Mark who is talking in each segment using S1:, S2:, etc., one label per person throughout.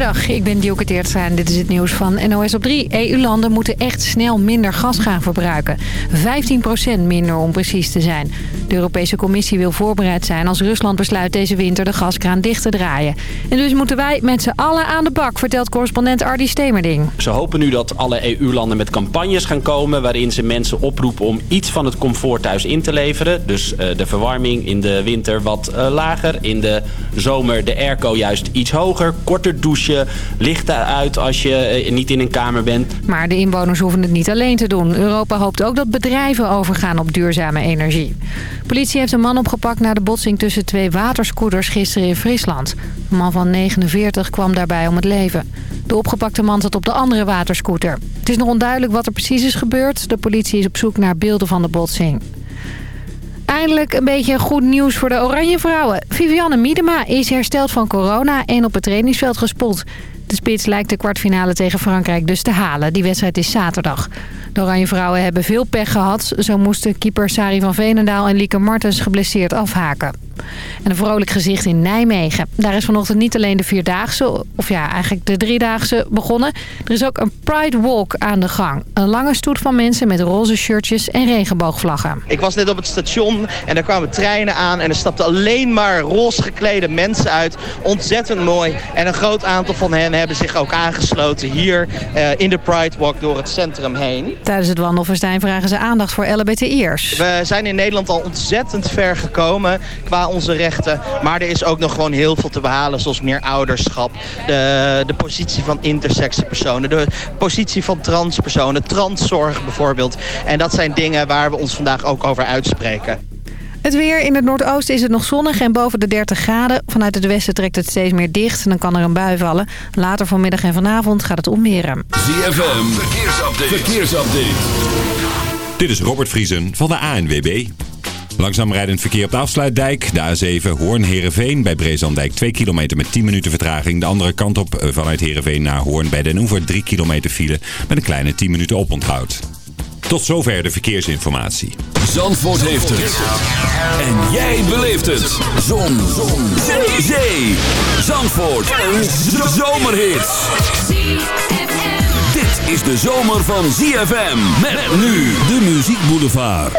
S1: Goedemiddag, ik ben Dielke Teertstra en dit is het nieuws van NOS op 3. EU-landen moeten echt snel minder gas gaan verbruiken. 15% minder om precies te zijn. De Europese Commissie wil voorbereid zijn als Rusland besluit deze winter de gaskraan dicht te draaien. En dus moeten wij met z'n allen aan de bak, vertelt correspondent Ardi Stemerding.
S2: Ze hopen nu dat alle EU-landen met campagnes gaan komen... waarin ze mensen oproepen om iets van het comfort thuis in te leveren. Dus uh, de verwarming in de winter wat uh, lager. In de zomer de airco juist iets hoger. Korter douchen, lichten uit als je uh, niet in een kamer bent.
S1: Maar de inwoners hoeven het niet alleen te doen. Europa hoopt ook dat bedrijven overgaan op duurzame energie. Politie heeft een man opgepakt na de botsing tussen twee waterscooters gisteren in Friesland. Een man van 49 kwam daarbij om het leven. De opgepakte man zat op de andere waterscooter. Het is nog onduidelijk wat er precies is gebeurd. De politie is op zoek naar beelden van de botsing. Eindelijk een beetje goed nieuws voor de Oranje Vrouwen. Vivianne Miedema is hersteld van corona en op het trainingsveld gespot. De spits lijkt de kwartfinale tegen Frankrijk dus te halen. Die wedstrijd is zaterdag. De Oranje Vrouwen hebben veel pech gehad. Zo moesten keeper Sari van Veenendaal en Lieke Martens geblesseerd afhaken. En een vrolijk gezicht in Nijmegen. Daar is vanochtend niet alleen de Vierdaagse, of ja, eigenlijk de Driedaagse begonnen. Er is ook een Pride Walk aan de gang. Een lange stoet van mensen met roze shirtjes en regenboogvlaggen.
S3: Ik was net op het station en daar kwamen treinen aan en er stapten alleen maar roze geklede mensen uit. Ontzettend mooi. En een groot aantal van hen hebben zich ook aangesloten hier uh, in de Pride Walk door het centrum heen.
S1: Tijdens het wandelfestijn vragen ze aandacht voor LHBTI'ers.
S3: We zijn in Nederland al ontzettend ver gekomen qua onze rechten. Maar er is ook nog gewoon heel veel te behalen, zoals meer ouderschap. De, de positie van intersexe personen, de positie van transpersonen, transzorg bijvoorbeeld. En dat zijn dingen waar we ons vandaag ook over uitspreken.
S1: Het weer in het noordoosten is het nog zonnig en boven de 30 graden. Vanuit het westen trekt het steeds meer dicht en dan kan er een bui vallen. Later vanmiddag en vanavond gaat het omweren.
S4: ZFM, verkeersupdate. verkeersupdate. Dit is Robert Vriesen van de ANWB. Langzaam rijdend verkeer op de afsluitdijk. De A7 Hoorn-Herenveen bij Brezandijk 2 kilometer met 10 minuten vertraging. De andere kant op eh, vanuit Herenveen naar Hoorn bij Den Oever 3 kilometer file met een kleine 10 minuten oponthoud. Tot zover de verkeersinformatie.
S5: Zandvoort heeft het. En jij beleeft het. Zon. Zon. Zee. Zee. Zandvoort. Een zomerhit. Dit is de zomer van ZFM. Met nu de Muziek Boulevard.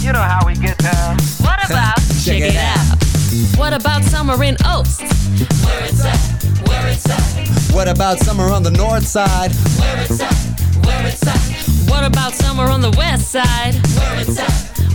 S6: You know how we get down.
S7: What about?
S8: Check it out.
S9: What about summer in Oast? Where it's at, where it's at,
S8: What about summer on the north side?
S9: where it's at, where it's at. What about summer on the west side? Where it's at,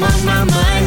S9: On my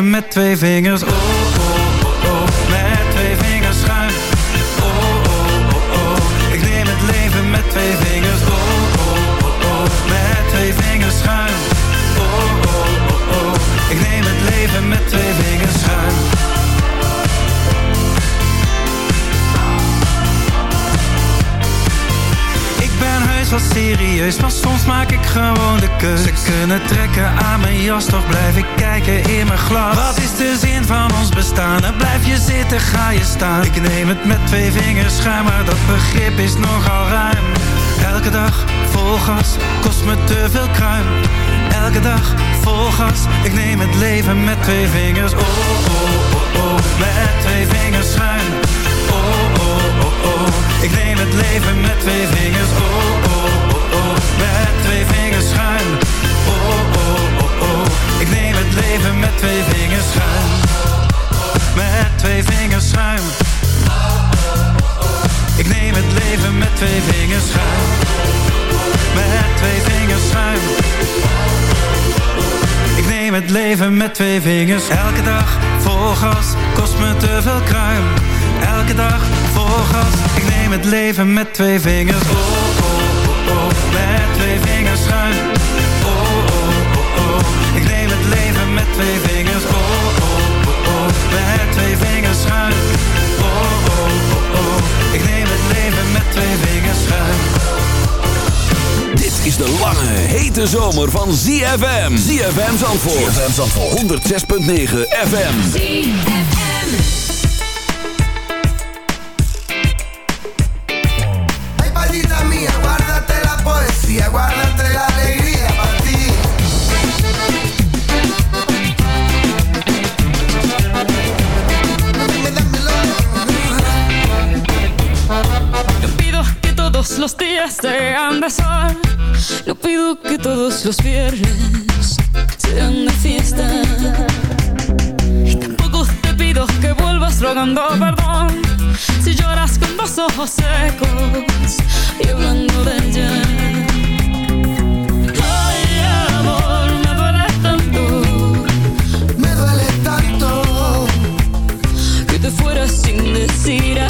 S10: met twee vingers. Oh, oh, oh, met twee vingers schuim. Oh, oh, oh, oh, ik neem het leven met twee vingers. Oh, oh, oh, oh, met twee vingers schuim. Oh, oh, oh, oh, ik neem het leven met twee vingers schuim. Ik ben heus wel serieus, maar soms maak ik gewoon de keus. Ze kunnen trekken aan mijn jas, toch blijf ik kijken Ik neem het met twee vingers schuim, maar dat begrip is nogal ruim. Elke dag vol gas, kost me te veel kruim. Elke dag vol gas, ik neem het leven met twee vingers. Oh, oh, oh, oh, met twee vingers schuim. Oh, oh, oh, oh, ik neem het leven met twee vingers. Oh, oh, oh, oh, met twee vingers schuim. Oh, oh, oh, oh, ik neem het leven met twee vingers schuim. Met twee vingers schuim. Ik neem het leven met twee vingers schuim. Met twee vingers schuim. Ik neem het leven met twee vingers. Elke dag vol gas, kost me te veel kruim. Elke dag vol gas, ik neem het leven met twee vingers. Oh, oh, oh, oh, met twee vingers twee vingers schuim. Oh, oh, oh, oh, ik neem het leven met twee vingers schuim.
S5: Dit is de lange, hete zomer van ZFM. ZFM Zandvoort. ZFM Zandvoort. 106.9 FM.
S11: Sol. No pido que todos los viernes sean de fiesta. Y tampoco te pido que vuelvas rogando perdón. Si lloras con los ojos secos y hablando de ella. Ay, amor, me duele tanto.
S12: Me duele tanto.
S11: que te fueras sin decir a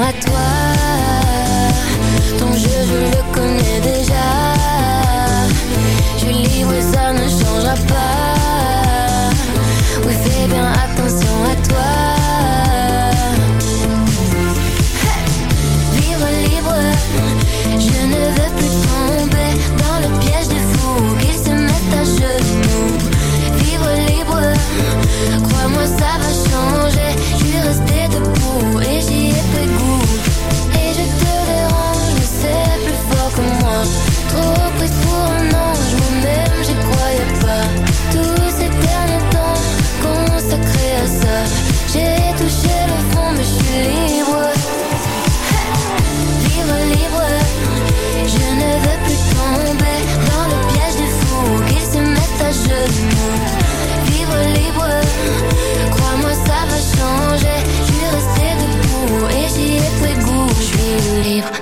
S9: à toi.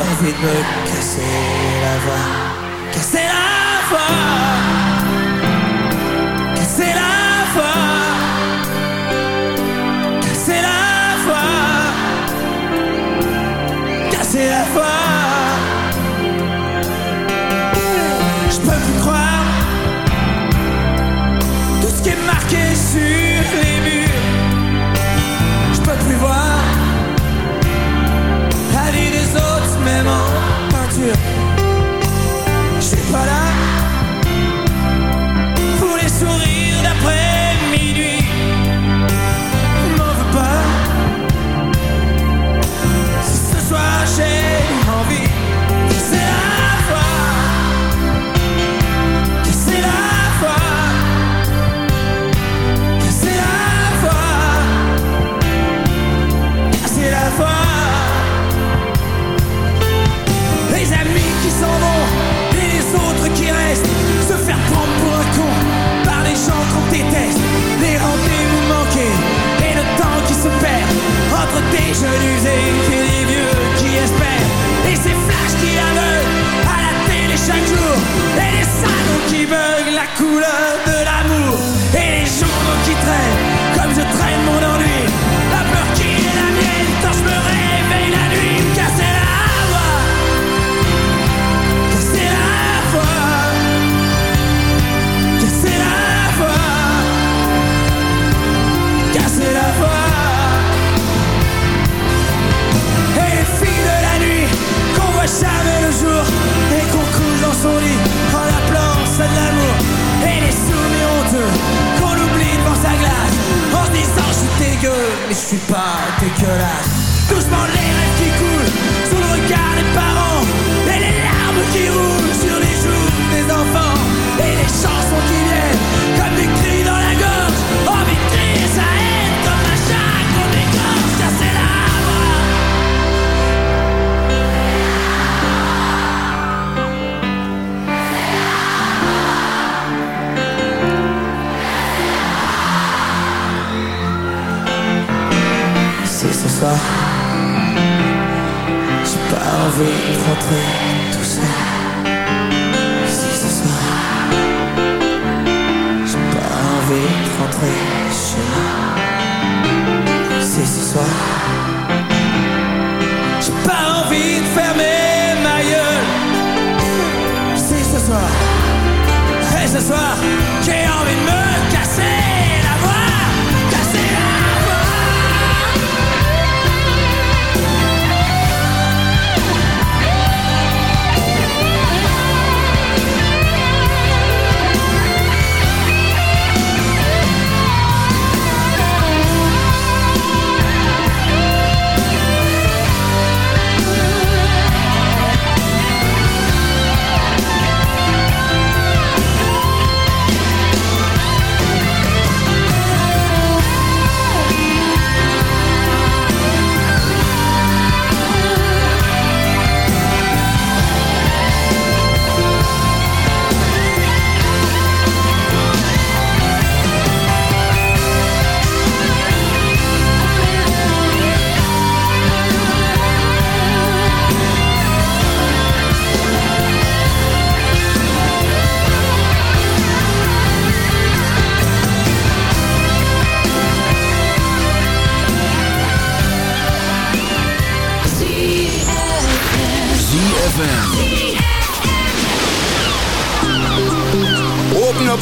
S13: envie de me casser la voix.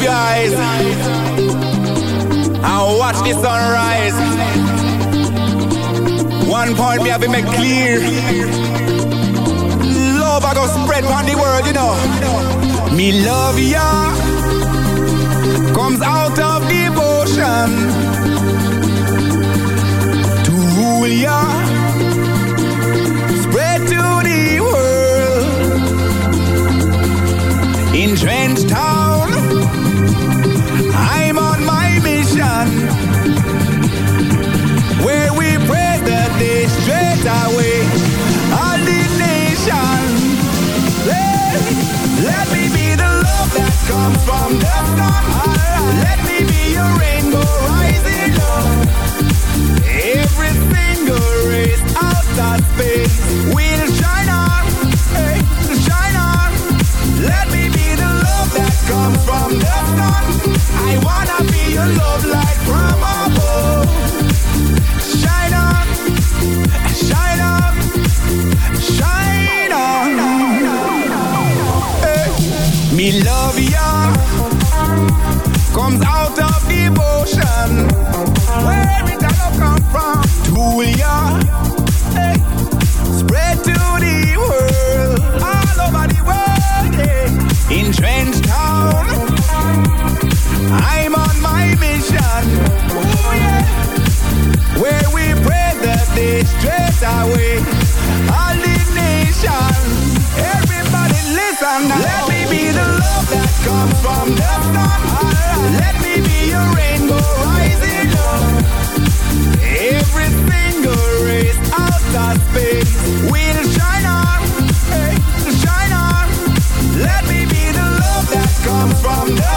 S14: Eyes and watch the sunrise. One point me have to make clear. Love I go spread on the world, you know. Me love ya comes out of devotion to rule ya. Spread to the world in the shine off let me be the love that comes from the sun. I wanna be your love like Ramaphore. Shine on. Shine on. Shine on. Me love Trench Town, I'm on my mission. Ooh, yeah. Where we pray the day straight away. All the nation, everybody listen. now. Let me be the love that comes from the sun. Let me be your rainbow rising up. Every single race out of space comes from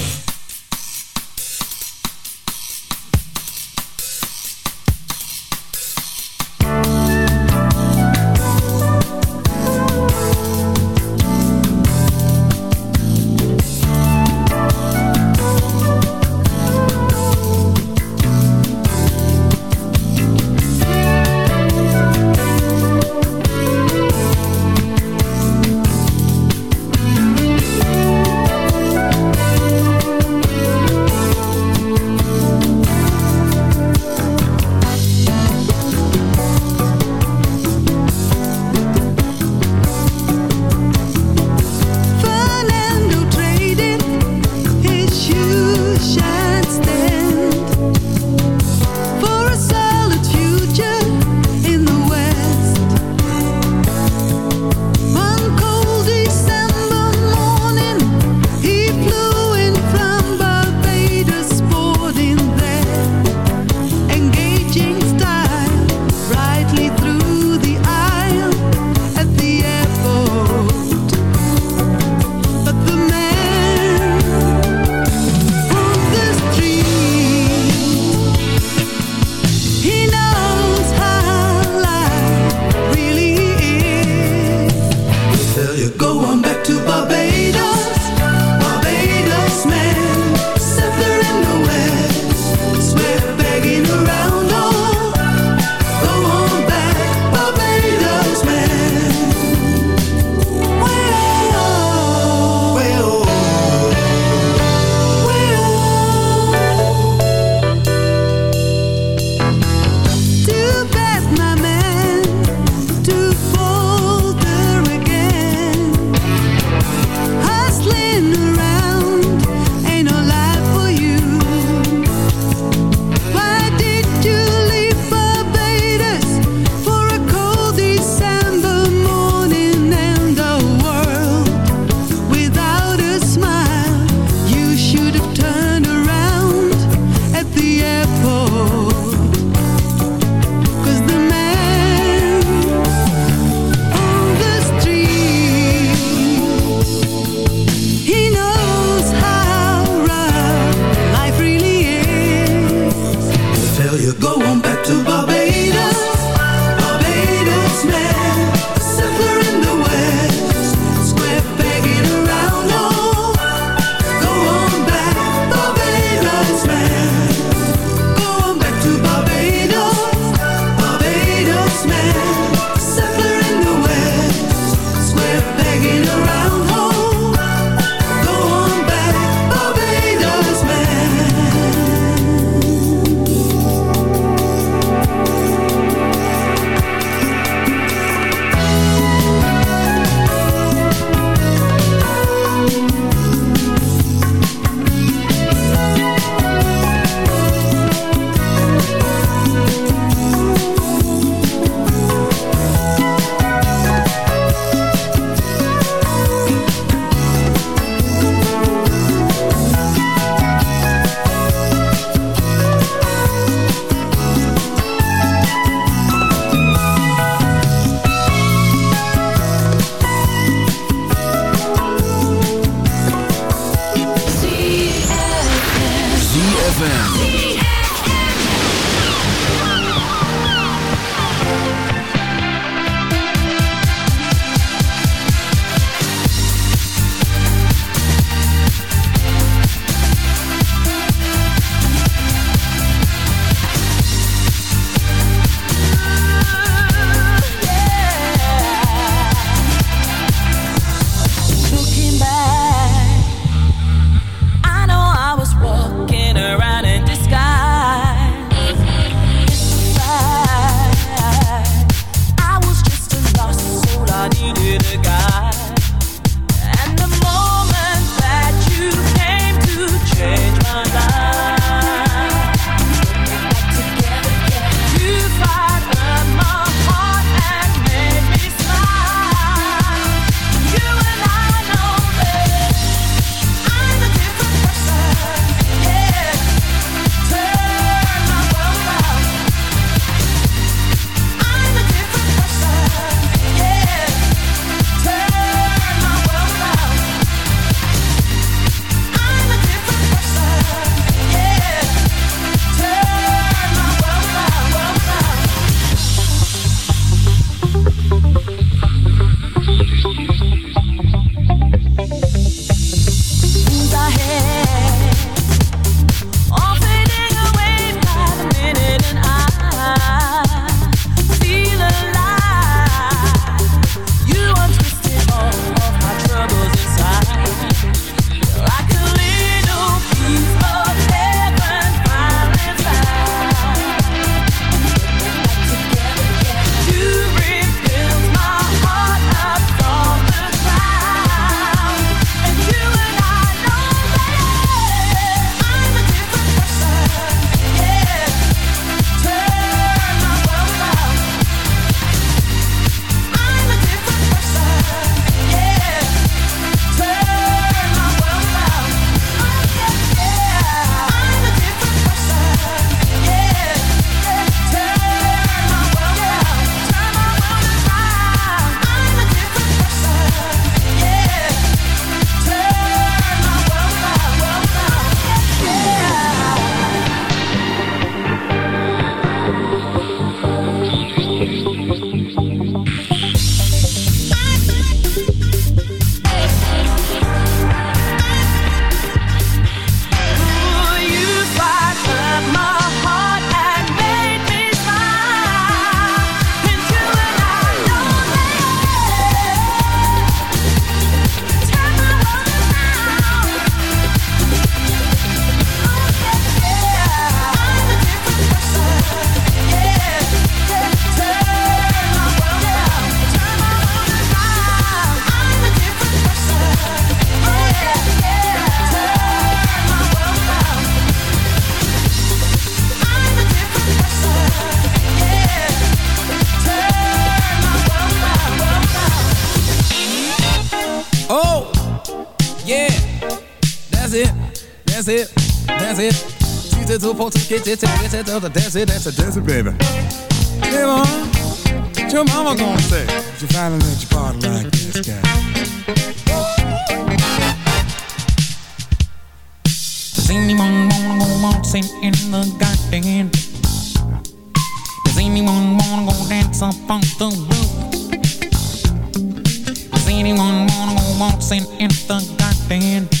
S13: She's a two to get it, that's it, that's it, that's it, that's it, baby. Hey, mom, what your mama gonna say? If you finally let your party like this guy.
S15: Does anyone wanna go waltzing in the garden? Does anyone wanna go dance up on the roof? Does anyone wanna go waltzing in the garden?